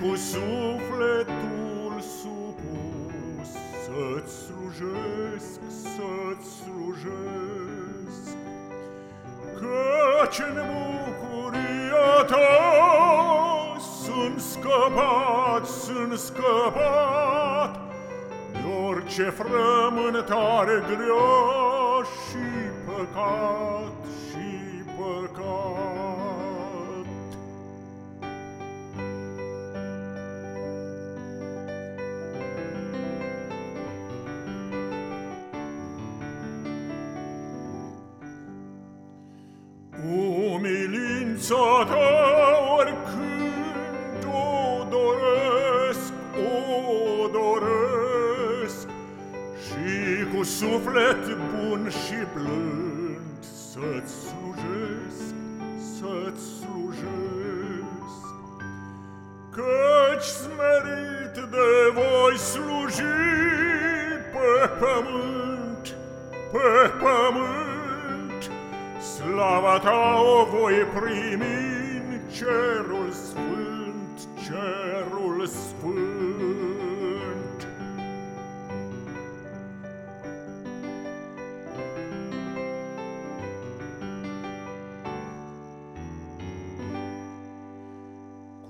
cu sufletul supus Să-ți slujesc, să-ți slujesc. Căci în bucuria ta Sunt scăpat, sunt scăpat. Orice frământare grea și păcat Umilința ta oricând o doresc, o doresc. Și cu suflet bun și blând Să-ți slujesc, să-ți slujesc. Căci smerit de voi sluji pe pământ, pe pământ Slava o voi primin, cerul sfânt, cerul sfânt.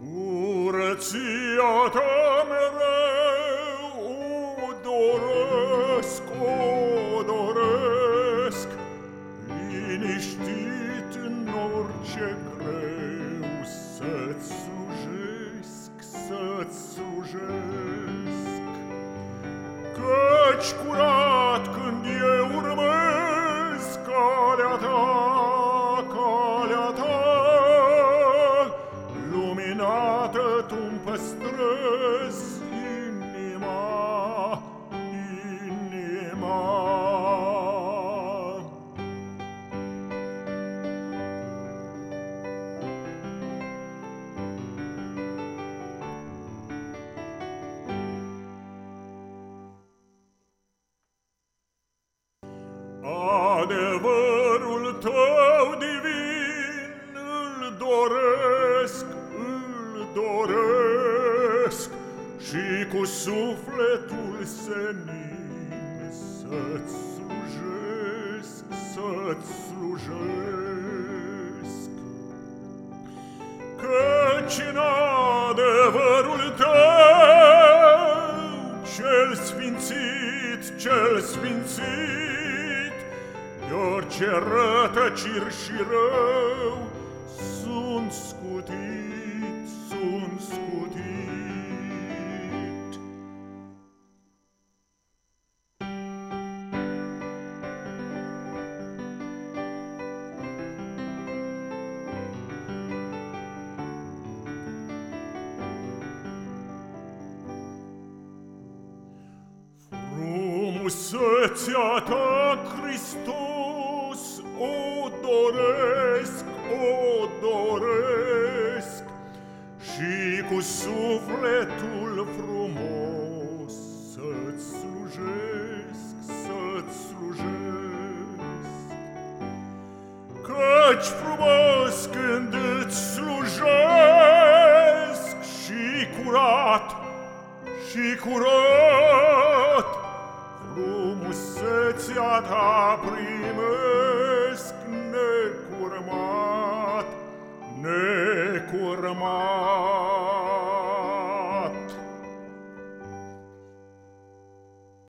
Curăția ta, ще креус, сет служиск, сет служиск. Кач кура Adevărul tău divin îl doresc, îl doresc. Și cu sufletul senin să-ți slujesc, să-ți slujesc. Căci în adevărul tău cel sfințit, cel sfințit de orice rătăciri și rău, sunt scutit, sunt scutit. Frumusețea ta, Hristos, sufletul frumos Să-ți slujesc, să-ți slujesc Căci frumos când îți slujesc Și curat, și curat Frumusețea ta primesc necurmat, necurmat.